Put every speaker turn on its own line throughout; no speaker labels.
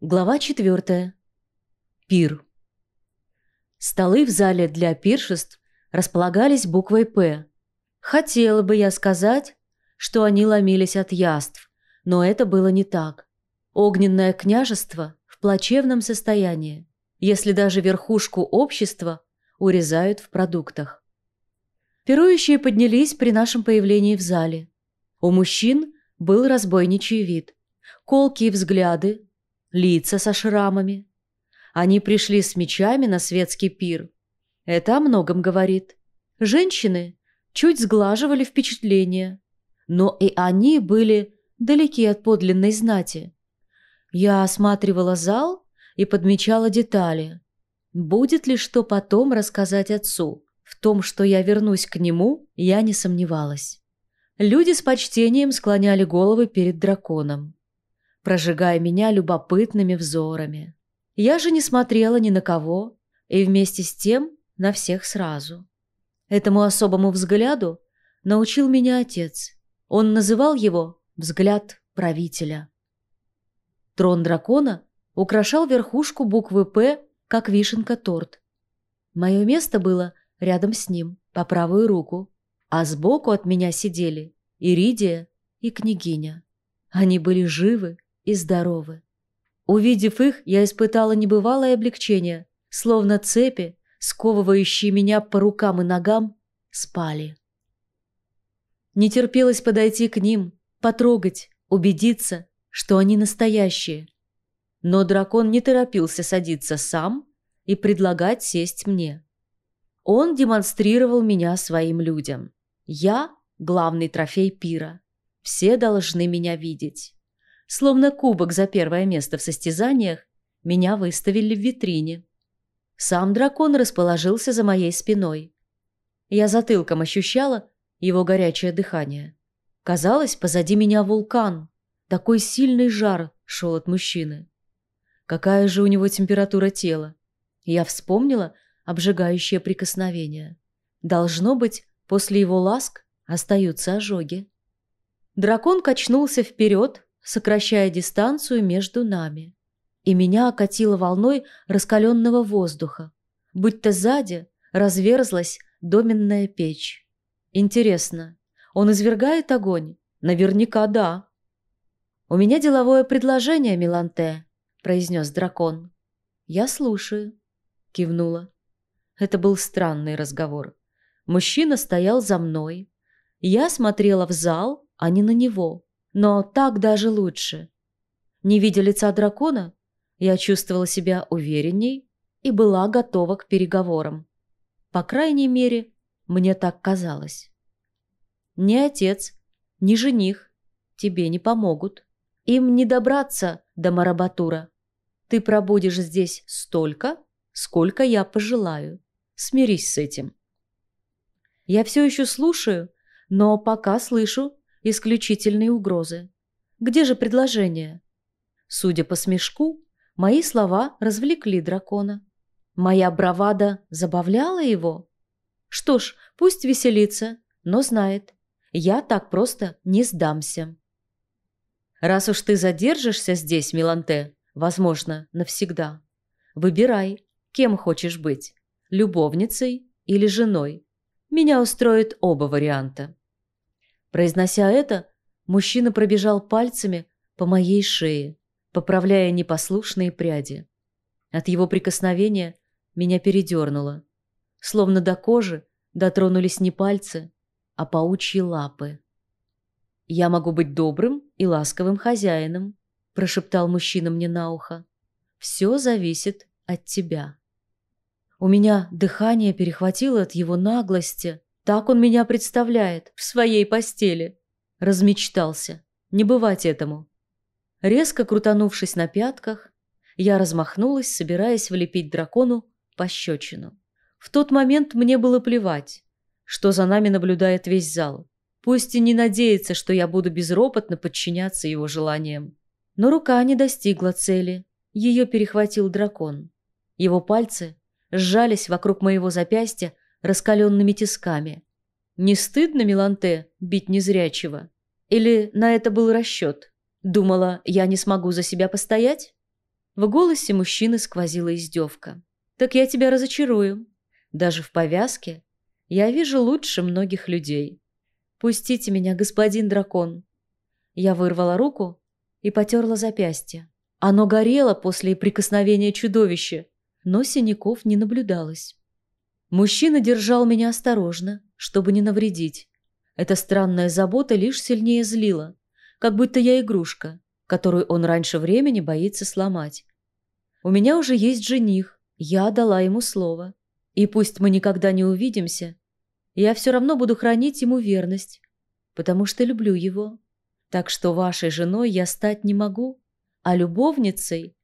Глава четвертая. Пир. Столы в зале для пиршеств располагались буквой «П». Хотела бы я сказать, что они ломились от яств, но это было не так. Огненное княжество в плачевном состоянии, если даже верхушку общества урезают в продуктах. Пирующие поднялись при нашем появлении в зале. У мужчин был разбойничий вид, колкие взгляды, лица со шрамами. Они пришли с мечами на светский пир. Это о многом говорит. Женщины чуть сглаживали впечатление, но и они были далеки от подлинной знати. Я осматривала зал и подмечала детали. Будет ли что потом рассказать отцу? В том, что я вернусь к нему, я не сомневалась. Люди с почтением склоняли головы перед драконом прожигая меня любопытными взорами. Я же не смотрела ни на кого и вместе с тем на всех сразу. Этому особому взгляду научил меня отец. Он называл его «взгляд правителя». Трон дракона украшал верхушку буквы «П», как вишенка-торт. Мое место было рядом с ним, по правую руку, а сбоку от меня сидели Иридия и княгиня. Они были живы и здоровы. Увидев их, я испытала небывалое облегчение, словно цепи, сковывающие меня по рукам и ногам, спали. Не терпелось подойти к ним, потрогать, убедиться, что они настоящие. Но дракон не торопился садиться сам и предлагать сесть мне. Он демонстрировал меня своим людям. Я – главный трофей пира. Все должны меня видеть. Словно кубок за первое место в состязаниях, меня выставили в витрине. Сам дракон расположился за моей спиной. Я затылком ощущала его горячее дыхание. Казалось, позади меня вулкан. Такой сильный жар шел от мужчины. Какая же у него температура тела? Я вспомнила обжигающее прикосновение. Должно быть, после его ласк остаются ожоги. Дракон качнулся вперед, сокращая дистанцию между нами. И меня окатило волной раскаленного воздуха, будто сзади разверзлась доменная печь. Интересно, он извергает огонь? Наверняка да. «У меня деловое предложение, Миланте», — произнес дракон. «Я слушаю», — кивнула. Это был странный разговор. Мужчина стоял за мной. Я смотрела в зал, а не на него. Но так даже лучше. Не видя лица дракона, я чувствовала себя уверенней и была готова к переговорам. По крайней мере, мне так казалось. Ни отец, ни жених тебе не помогут. Им не добраться до Марабатура. Ты пробудешь здесь столько, сколько я пожелаю. Смирись с этим. Я все еще слушаю, но пока слышу исключительные угрозы. Где же предложение? Судя по смешку, мои слова развлекли дракона. Моя бравада забавляла его? Что ж, пусть веселится, но знает, я так просто не сдамся. Раз уж ты задержишься здесь, Миланте, возможно, навсегда, выбирай, кем хочешь быть, любовницей или женой. Меня устроят оба варианта. Произнося это, мужчина пробежал пальцами по моей шее, поправляя непослушные пряди. От его прикосновения меня передернуло. Словно до кожи дотронулись не пальцы, а паучьи лапы. «Я могу быть добрым и ласковым хозяином», – прошептал мужчина мне на ухо. «Все зависит от тебя». У меня дыхание перехватило от его наглости – так он меня представляет в своей постели. Размечтался. Не бывать этому. Резко крутанувшись на пятках, я размахнулась, собираясь влепить дракону пощечину. В тот момент мне было плевать, что за нами наблюдает весь зал. Пусть и не надеется, что я буду безропотно подчиняться его желаниям. Но рука не достигла цели. Ее перехватил дракон. Его пальцы сжались вокруг моего запястья, раскаленными тисками. Не стыдно Миланте бить незрячего? Или на это был расчет? Думала, я не смогу за себя постоять? В голосе мужчины сквозила издевка. «Так я тебя разочарую. Даже в повязке я вижу лучше многих людей. Пустите меня, господин дракон». Я вырвала руку и потерла запястье. Оно горело после прикосновения чудовища, но синяков не наблюдалось. Мужчина держал меня осторожно, чтобы не навредить. Эта странная забота лишь сильнее злила, как будто я игрушка, которую он раньше времени боится сломать. У меня уже есть жених, я дала ему слово. И пусть мы никогда не увидимся, я все равно буду хранить ему верность, потому что люблю его. Так что вашей женой я стать не могу, а любовницей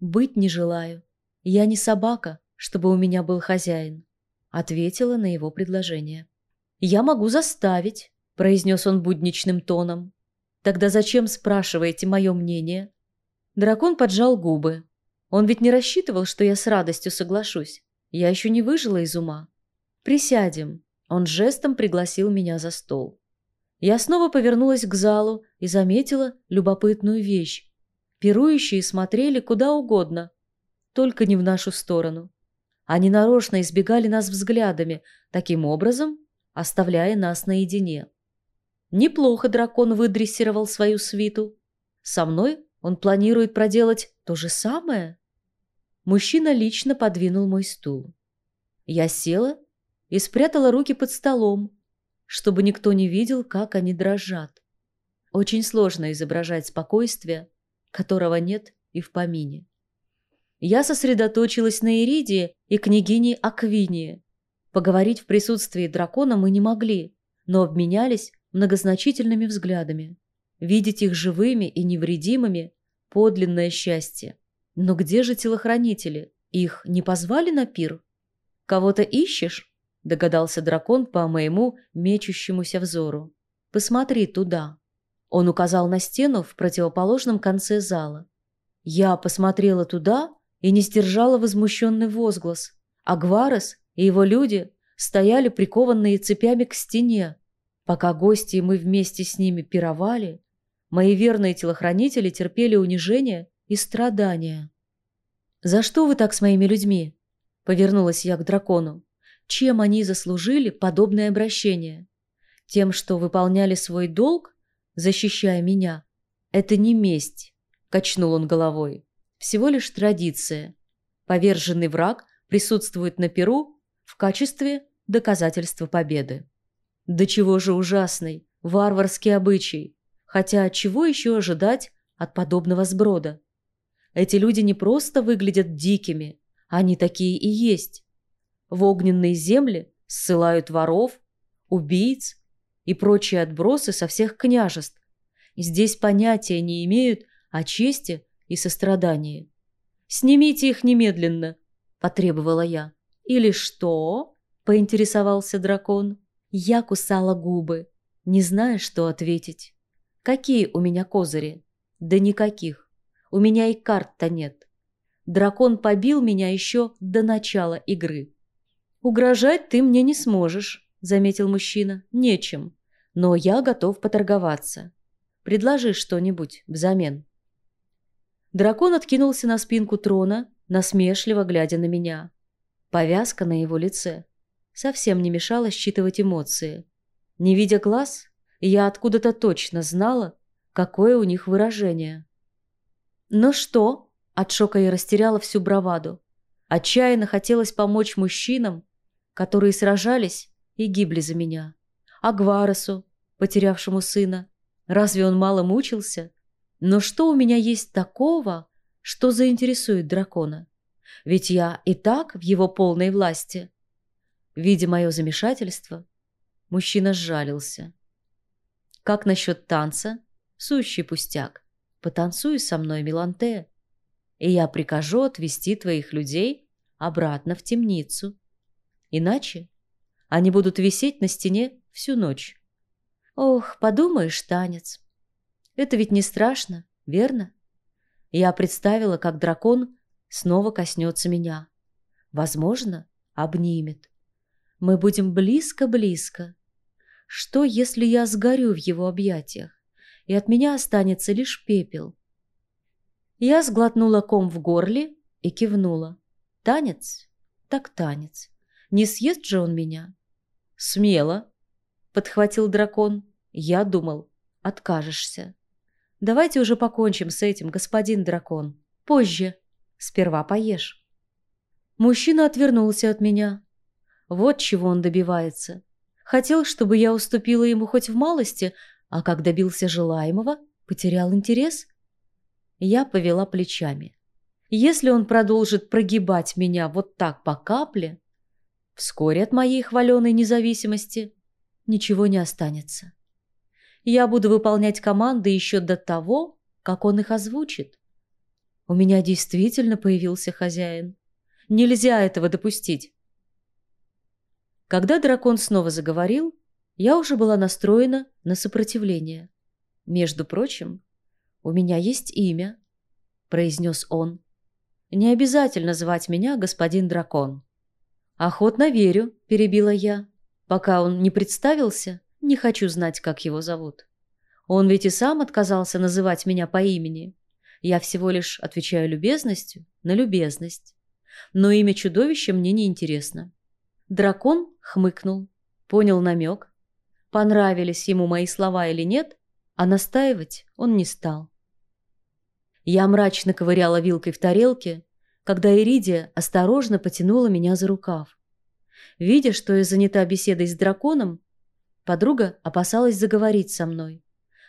быть не желаю. Я не собака, чтобы у меня был хозяин ответила на его предложение. «Я могу заставить», – произнес он будничным тоном. «Тогда зачем спрашиваете мое мнение?» Дракон поджал губы. Он ведь не рассчитывал, что я с радостью соглашусь. Я еще не выжила из ума. «Присядем». Он жестом пригласил меня за стол. Я снова повернулась к залу и заметила любопытную вещь. Пирующие смотрели куда угодно, только не в нашу сторону. Они нарочно избегали нас взглядами, таким образом оставляя нас наедине. Неплохо дракон выдрессировал свою свиту. Со мной он планирует проделать то же самое. Мужчина лично подвинул мой стул. Я села и спрятала руки под столом, чтобы никто не видел, как они дрожат. Очень сложно изображать спокойствие, которого нет и в помине. Я сосредоточилась на Иридии и княгине Аквинии. Поговорить в присутствии дракона мы не могли, но обменялись многозначительными взглядами. Видеть их живыми и невредимыми – подлинное счастье. Но где же телохранители? Их не позвали на пир? «Кого-то ищешь?» – догадался дракон по моему мечущемуся взору. «Посмотри туда». Он указал на стену в противоположном конце зала. Я посмотрела туда и не сдержала возмущенный возглас. А Гварес и его люди стояли прикованные цепями к стене. Пока гости и мы вместе с ними пировали, мои верные телохранители терпели унижение и страдания. «За что вы так с моими людьми?» — повернулась я к дракону. «Чем они заслужили подобное обращение? Тем, что выполняли свой долг, защищая меня? Это не месть», — качнул он головой всего лишь традиция. Поверженный враг присутствует на Перу в качестве доказательства победы. До чего же ужасный, варварский обычай. Хотя чего еще ожидать от подобного сброда? Эти люди не просто выглядят дикими, они такие и есть. В огненные земли ссылают воров, убийц и прочие отбросы со всех княжеств. Здесь понятия не имеют о чести и сострадании. «Снимите их немедленно», – потребовала я. «Или что?» – поинтересовался дракон. Я кусала губы, не зная, что ответить. «Какие у меня козыри?» «Да никаких. У меня и карт-то нет. Дракон побил меня еще до начала игры». «Угрожать ты мне не сможешь», – заметил мужчина. «Нечем. Но я готов поторговаться. Предложи что-нибудь взамен». Дракон откинулся на спинку трона, насмешливо глядя на меня. Повязка на его лице совсем не мешала считывать эмоции. Не видя глаз, я откуда-то точно знала, какое у них выражение. «Ну что?» – от шока я растеряла всю браваду. Отчаянно хотелось помочь мужчинам, которые сражались и гибли за меня. А Гваресу, потерявшему сына, разве он мало мучился? Но что у меня есть такого, что заинтересует дракона? Ведь я и так в его полной власти. Видя мое замешательство, мужчина сжалился. Как насчет танца? Сущий пустяк. Потанцуй со мной, Миланте, и я прикажу отвести твоих людей обратно в темницу. Иначе они будут висеть на стене всю ночь. Ох, подумаешь, танец. Это ведь не страшно, верно? Я представила, как дракон снова коснется меня. Возможно, обнимет. Мы будем близко-близко. Что, если я сгорю в его объятиях, и от меня останется лишь пепел? Я сглотнула ком в горле и кивнула. Танец? Так танец. Не съест же он меня? Смело, подхватил дракон. Я думал, откажешься. Давайте уже покончим с этим, господин дракон. Позже. Сперва поешь. Мужчина отвернулся от меня. Вот чего он добивается. Хотел, чтобы я уступила ему хоть в малости, а как добился желаемого, потерял интерес. Я повела плечами. Если он продолжит прогибать меня вот так по капле, вскоре от моей хваленой независимости ничего не останется. Я буду выполнять команды еще до того, как он их озвучит. У меня действительно появился хозяин. Нельзя этого допустить. Когда дракон снова заговорил, я уже была настроена на сопротивление. «Между прочим, у меня есть имя», — произнес он. Не обязательно звать меня господин дракон. Охотно верю, перебила я. Пока он не представился, не хочу знать, как его зовут. Он ведь и сам отказался называть меня по имени. Я всего лишь отвечаю любезностью на любезность. Но имя чудовища мне не интересно. Дракон хмыкнул, понял намек. Понравились ему мои слова или нет, а настаивать он не стал. Я мрачно ковыряла вилкой в тарелке, когда Иридия осторожно потянула меня за рукав. Видя, что я занята беседой с драконом, подруга опасалась заговорить со мной.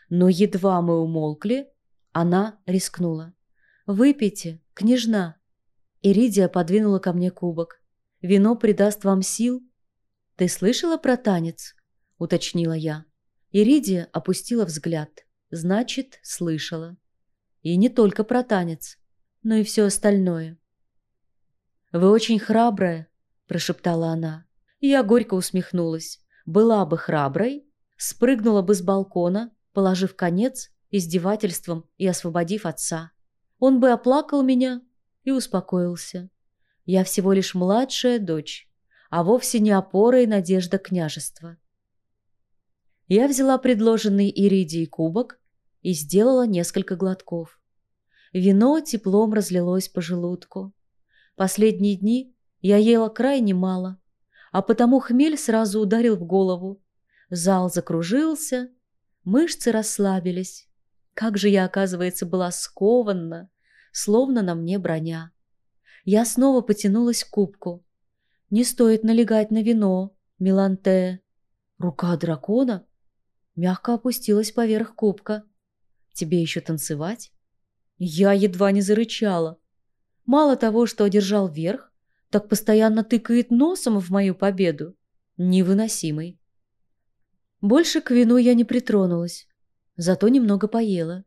Но едва мы умолкли, она рискнула. «Выпейте, княжна!» Иридия подвинула ко мне кубок. «Вино придаст вам сил?» «Ты слышала про танец?» — уточнила я. Иридия опустила взгляд. «Значит, слышала». И не только про танец, но и все остальное. «Вы очень храбрая», – прошептала она. Я горько усмехнулась. Была бы храброй, спрыгнула бы с балкона, положив конец издевательствам и освободив отца. Он бы оплакал меня и успокоился. Я всего лишь младшая дочь, а вовсе не опора и надежда княжества. Я взяла предложенный Иридией кубок и сделала несколько глотков. Вино теплом разлилось по желудку. Последние дни я ела крайне мало, а потому хмель сразу ударил в голову. Зал закружился, мышцы расслабились. Как же я, оказывается, была скована, словно на мне броня. Я снова потянулась к кубку. Не стоит налегать на вино, Миланте. Рука дракона мягко опустилась поверх кубка. Тебе еще танцевать? Я едва не зарычала. Мало того, что одержал верх, так постоянно тыкает носом в мою победу. Невыносимый. Больше к вину я не притронулась, зато немного поела.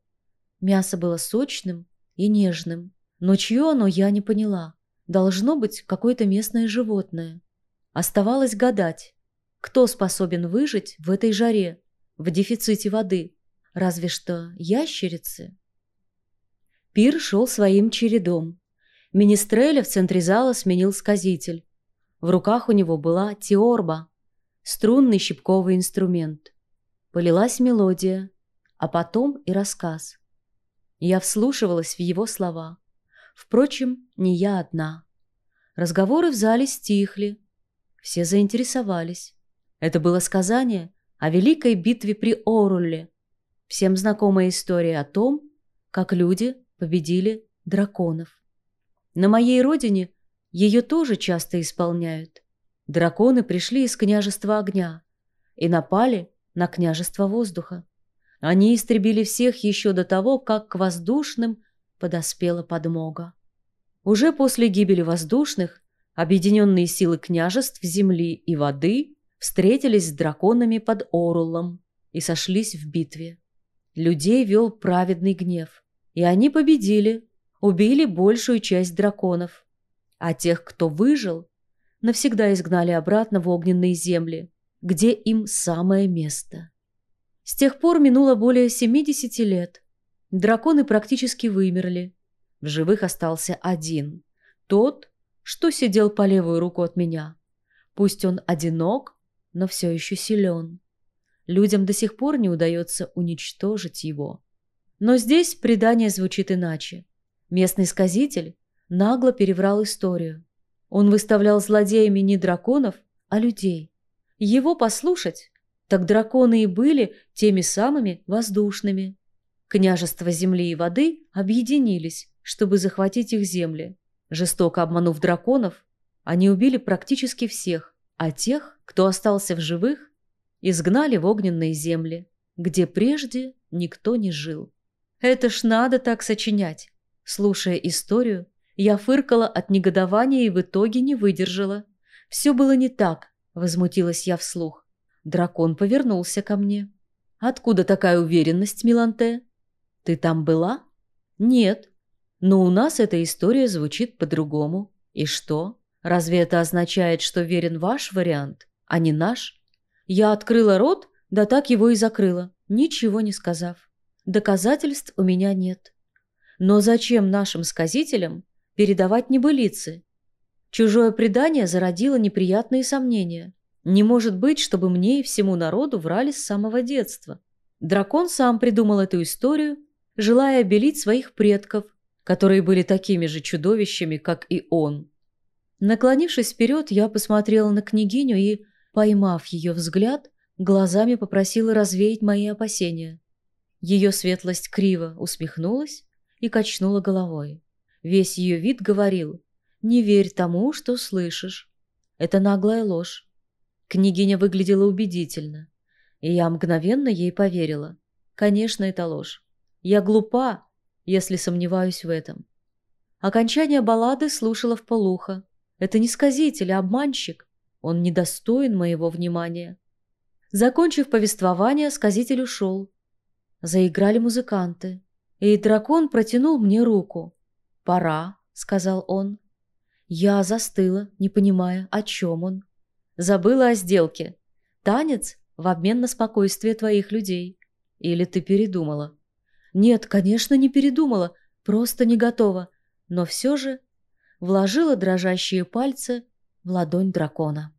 Мясо было сочным и нежным, но чье оно я не поняла. Должно быть какое-то местное животное. Оставалось гадать, кто способен выжить в этой жаре, в дефиците воды. Разве что ящерицы. Пир шел своим чередом. Министреля в центре зала сменил сказитель. В руках у него была теорба, струнный щипковый инструмент. Полилась мелодия, а потом и рассказ. Я вслушивалась в его слова. Впрочем, не я одна. Разговоры в зале стихли. Все заинтересовались. Это было сказание о великой битве при Оруле. Всем знакомая история о том, как люди победили драконов. На моей родине ее тоже часто исполняют. Драконы пришли из княжества огня и напали на княжество воздуха. Они истребили всех еще до того, как к воздушным подоспела подмога. Уже после гибели воздушных объединенные силы княжеств земли и воды встретились с драконами под Орулом и сошлись в битве. Людей вел праведный гнев. И они победили, убили большую часть драконов. А тех, кто выжил, навсегда изгнали обратно в огненные земли, где им самое место. С тех пор минуло более 70 лет. Драконы практически вымерли. В живых остался один. Тот, что сидел по левую руку от меня. Пусть он одинок, но все еще силен. Людям до сих пор не удается уничтожить его. Но здесь предание звучит иначе. Местный сказитель нагло переврал историю. Он выставлял злодеями не драконов, а людей. Его послушать, так драконы и были теми самыми воздушными. Княжества земли и воды объединились, чтобы захватить их земли. Жестоко обманув драконов, они убили практически всех, а тех, кто остался в живых, изгнали в огненные земли, где прежде никто не жил. Это ж надо так сочинять. Слушая историю, я фыркала от негодования и в итоге не выдержала. Все было не так, возмутилась я вслух. Дракон повернулся ко мне. Откуда такая уверенность, Миланте? Ты там была? Нет. Но у нас эта история звучит по-другому. И что? Разве это означает, что верен ваш вариант, а не наш? Я открыла рот, да так его и закрыла, ничего не сказав. Доказательств у меня нет. Но зачем нашим сказителям передавать небылицы. Чужое предание зародило неприятные сомнения. Не может быть, чтобы мне и всему народу врали с самого детства. Дракон сам придумал эту историю, желая обелить своих предков, которые были такими же чудовищами, как и он. Наклонившись вперед, я посмотрела на княгиню и, поймав ее взгляд, глазами попросила развеять мои опасения. Ее светлость криво усмехнулась и качнула головой. Весь ее вид говорил «Не верь тому, что слышишь. Это наглая ложь». Княгиня выглядела убедительно, и я мгновенно ей поверила. Конечно, это ложь. Я глупа, если сомневаюсь в этом. Окончание баллады слушала в полухо. Это не сказитель, а обманщик. Он недостоин моего внимания. Закончив повествование, сказитель ушел. Заиграли музыканты, и дракон протянул мне руку. «Пора», — сказал он. Я застыла, не понимая, о чем он. Забыла о сделке. Танец в обмен на спокойствие твоих людей. Или ты передумала? Нет, конечно, не передумала, просто не готова. Но все же вложила дрожащие пальцы в ладонь дракона.